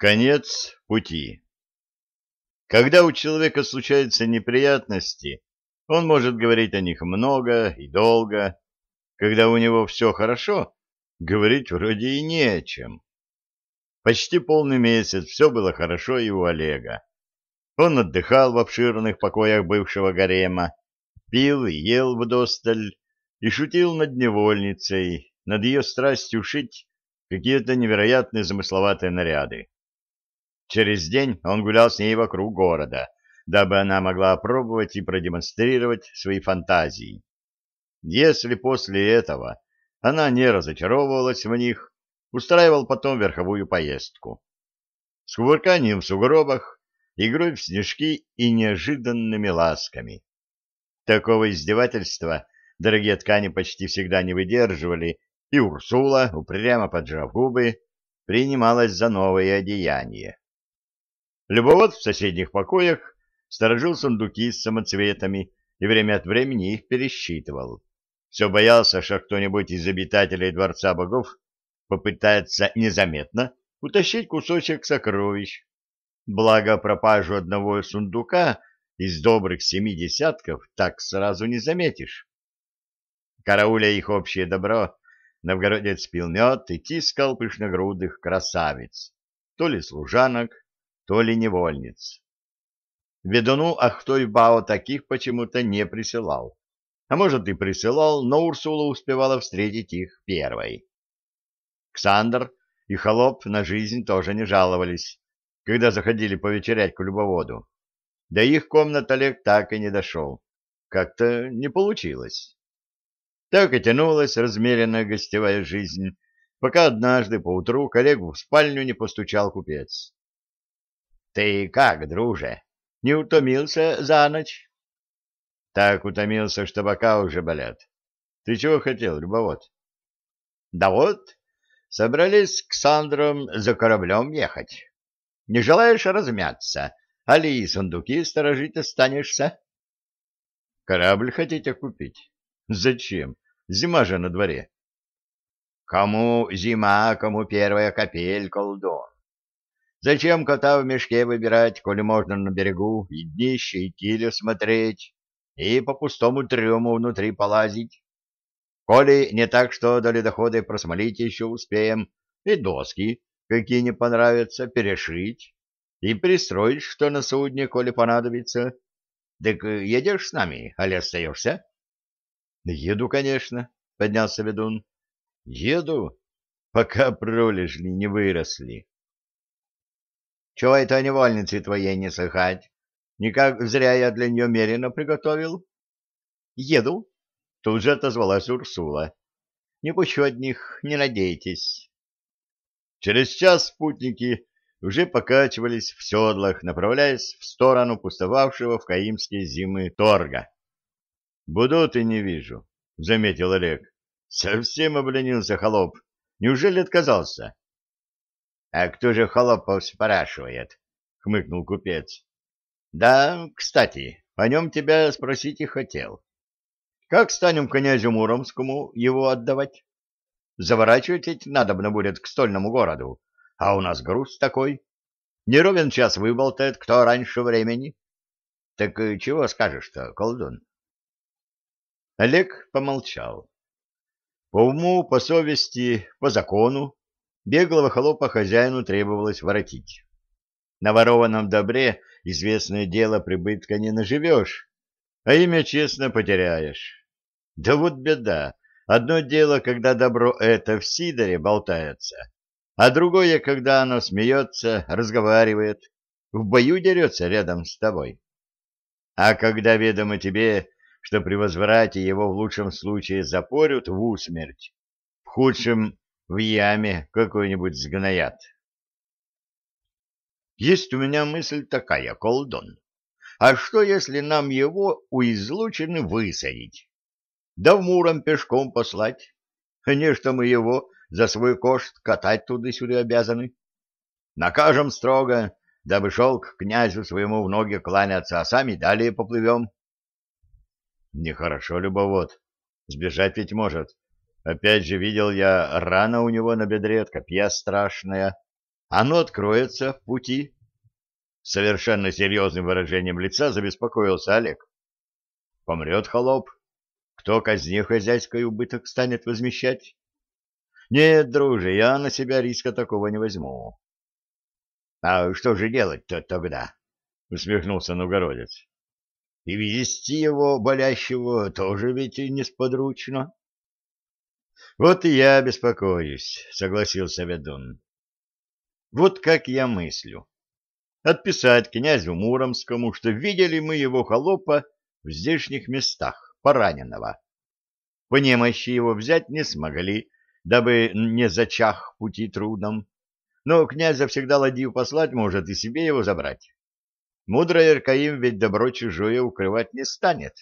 Конец пути. Когда у человека случаются неприятности, он может говорить о них много и долго. Когда у него все хорошо, говорить вроде и не о чем. Почти полный месяц все было хорошо и у Олега. Он отдыхал в обширных покоях бывшего гарема, пил и ел вдосталь и шутил над невольницей, над ее страстью шить какие-то невероятные замысловатые наряды. Через день он гулял с ней вокруг города, дабы она могла опробовать и продемонстрировать свои фантазии. Если после этого она не разочаровывалась в них, устраивал потом верховую поездку. С кувырканием в сугробах, игрой в снежки и неожиданными ласками. Такого издевательства дорогие ткани почти всегда не выдерживали, и Урсула, упрямо поджав губы, принималась за новое одеяние. Любовод в соседних покоях сторожил сундуки с самоцветами и время от времени их пересчитывал. Все боялся, что кто-нибудь из обитателей Дворца Богов попытается незаметно утащить кусочек сокровищ. Благо пропажу одного сундука из добрых семи десятков так сразу не заметишь. Карауля их общее добро, новгородец пил мед и тискал пышногрудых красавиц, то ли служанок, то ли невольниц. Ведуну Ахтой-Бао таких почему-то не присылал. А может и присылал, но Урсула успевала встретить их первой. Ксандр и Холоп на жизнь тоже не жаловались, когда заходили повечерять к любоводу. До их комнат Олег так и не дошел. Как-то не получилось. Так и тянулась размеренная гостевая жизнь, пока однажды поутру коллегу в спальню не постучал купец. — Ты как, друже, не утомился за ночь? — Так утомился, что бока уже болят. Ты чего хотел, любовод? — Да вот, собрались к Сандрам за кораблем ехать. Не желаешь размяться, али сундуки сторожить останешься? — Корабль хотите купить? Зачем? Зима же на дворе. — Кому зима, кому первая капель, колдун. Зачем кота в мешке выбирать, коли можно на берегу и днище, и килю смотреть, и по пустому трюму внутри полазить? Коли не так, что до ледохода просмолить еще успеем, и доски, какие не понравятся, перешить, и пристроить, что на судне, коли понадобится. Так едешь с нами, али остаешься? — Еду, конечно, — поднялся ведун. — Еду, пока пролежни не выросли. Чего это невольницы твоей не слыхать? Никак зря я для нее мерено приготовил. Еду. Тут же отозвалась Урсула. Не пущу одних, не надейтесь. Через час спутники уже покачивались в седлах, направляясь в сторону пустовавшего в Каимские зимы торга. «Будут и не вижу», — заметил Олег. «Совсем обленился холоп. Неужели отказался?» — А кто же Холопов спрашивает? — хмыкнул купец. — Да, кстати, о нем тебя спросить и хотел. Как станем князю Муромскому его отдавать? Заворачивать ведь надобно будет к стольному городу, а у нас груз такой. Не ровен час выболтает, кто раньше времени. Так чего скажешь-то, колдун? Олег помолчал. По уму, по совести, по закону Беглого холопа хозяину требовалось воротить. На ворованном добре известное дело прибытка не наживешь, а имя честно потеряешь. Да вот беда. Одно дело, когда добро это в сидоре болтается, а другое, когда оно смеется, разговаривает, в бою дерется рядом с тобой. А когда ведомо тебе, что при возврате его в лучшем случае запорют в усмерть, в худшем в яме какой-нибудь сгноят. Есть у меня мысль такая, колдун. А что, если нам его у излучины высадить? Да в Муром пешком послать? Нечто мы его за свой кошт катать туда-сюда обязаны. Накажем строго, дабы шел к князю своему в ноги кланяться, а сами далее поплывем. Нехорошо, любовод. Сбежать ведь может. Опять же видел я рана у него на бедре копья страшная. оно откроется в пути. Совершенно серьезным выражением лица забеспокоился Олег. Помрет холоп. Кто казне хозяйской убыток станет возмещать? Нет, друже, я на себя риска такого не возьму. — А что же делать-то тогда? — усмехнулся Новгородец. — И вести его, болящего, тоже ведь несподручно. — Вот и я беспокоюсь, — согласился ведун. — Вот как я мыслю. Отписать князю Муромскому, что видели мы его холопа в здешних местах, пораненного. По немощи его взять не смогли, дабы не зачах пути трудом. Но князя всегда ладью послать может и себе его забрать. Мудрый Аркаим ведь добро чужое укрывать не станет.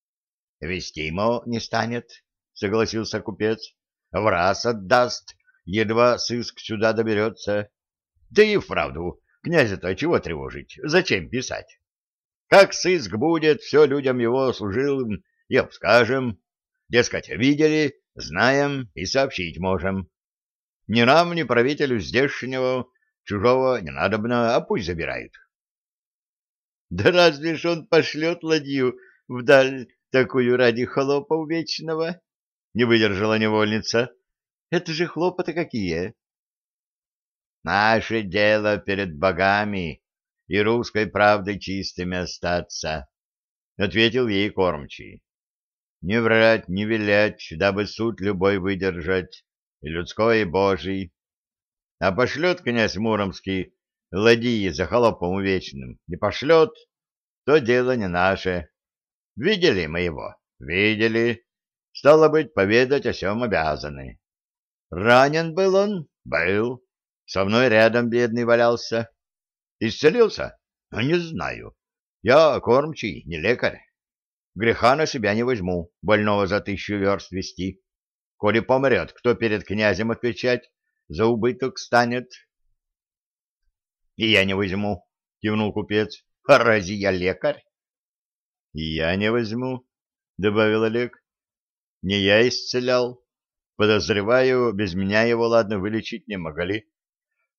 — Вести ему не станет, — согласился купец. — В раз отдаст, едва сыск сюда доберется. Да и вправду, князя-то чего тревожить, зачем писать? Как сыск будет, все людям его служилым и обскажем. Дескать, видели, знаем и сообщить можем. Ни нам, ни правителю здешнего чужого не надобно, а пусть забирают. Да разве ж он пошлет ладью вдаль такую ради хлопа вечного? Не выдержала невольница. Это же хлопоты какие! Наше дело перед богами и русской правдой чистыми остаться, — ответил ей кормчий. Не врать, не вилять, дабы суд любой выдержать, и людской, и божий. А пошлет князь Муромский ладьи за холопом вечным, не пошлет, то дело не наше. Видели мы его? Видели. Стало быть, поведать о сем обязаны. Ранен был он? Был. Со мной рядом бедный валялся. Исцелился? Ну, не знаю. Я кормчий, не лекарь. Греха на себя не возьму, больного за тысячу верст вести. Коли помрет, кто перед князем отвечать за убыток станет? — И я не возьму, — кивнул купец. — А разве я лекарь? — И я не возьму, — добавил Олег. — Не я исцелял. Подозреваю, без меня его, ладно, вылечить не могли.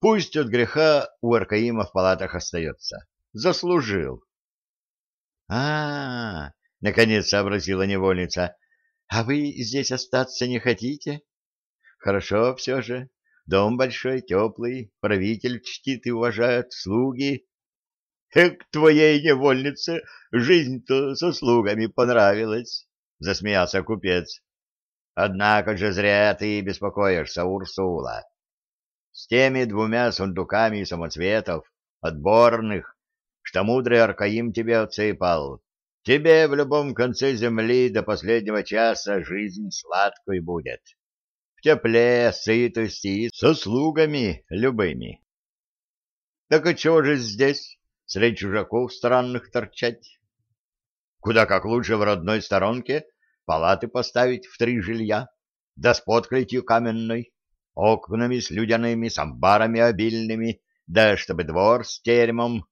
Пусть от греха у Аркаима в палатах остается. Заслужил. А — -а, -а наконец сообразила невольница. — А вы здесь остаться не хотите? Хорошо все же. Дом большой, теплый, правитель чтит и уважает, слуги. Эк, твоей невольнице жизнь-то со слугами понравилась, — засмеялся купец. — Однако же зря ты беспокоишься, Урсула. С теми двумя сундуками самоцветов, отборных, что мудрый Аркаим тебе отсыпал, тебе в любом конце земли до последнего часа жизнь сладкой будет. В тепле, сытости и со слугами любыми. Так и чего же здесь? среди чужаков странных торчать. Куда как лучше в родной сторонке палаты поставить в три жилья, да с подклетью каменной, окнами с людяными, с амбарами обильными, да чтобы двор с теремом.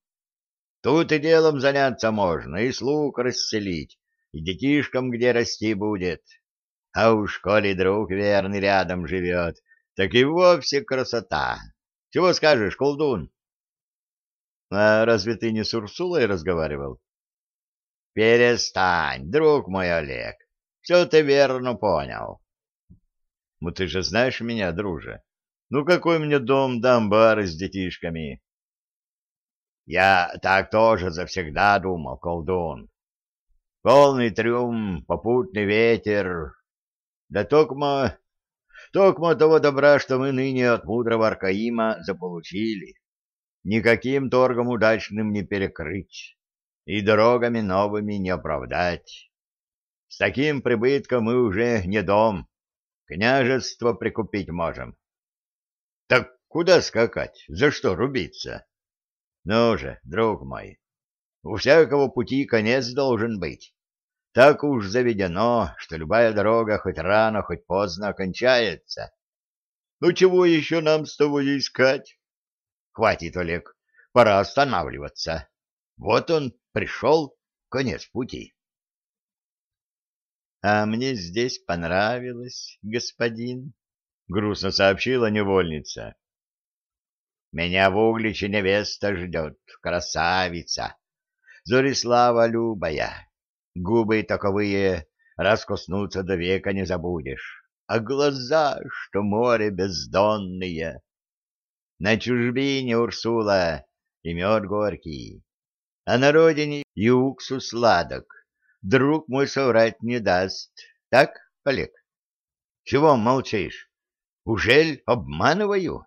Тут и делом заняться можно, и слуг расселить, и детишкам где расти будет. А уж коли друг верный рядом живет, так и вовсе красота. Чего скажешь, колдун? А разве ты не с Урсулой разговаривал? Перестань, друг мой Олег. Все ты верно понял. Ну ты же знаешь меня, друже. Ну какой мне дом да амбары с детишками? Я так тоже завсегда думал, колдун. Полный трюм, попутный ветер. Да токмо... Токмо того добра, что мы ныне от мудрого Аркаима заполучили никаким торгом удачным не перекрыть и дорогами новыми не оправдать. С таким прибытком мы уже не дом, княжество прикупить можем. Так куда скакать, за что рубиться? Ну же, друг мой, у всякого пути конец должен быть. Так уж заведено, что любая дорога хоть рано, хоть поздно окончается. Ну чего еще нам с тобой искать? Хватит, Олег, пора останавливаться. Вот он пришел, конец пути. — А мне здесь понравилось, господин, — грустно сообщила невольница. Меня в Угличе невеста ждет, красавица. Зорислава любая, губы таковые, раскоснуться до века не забудешь, а глаза, что море бездонные. На чужбине Урсула и мед горький, а на родине и уксус сладок. Друг мой соврать не даст. Так, Олег? Чего молчишь? Ужель обманываю?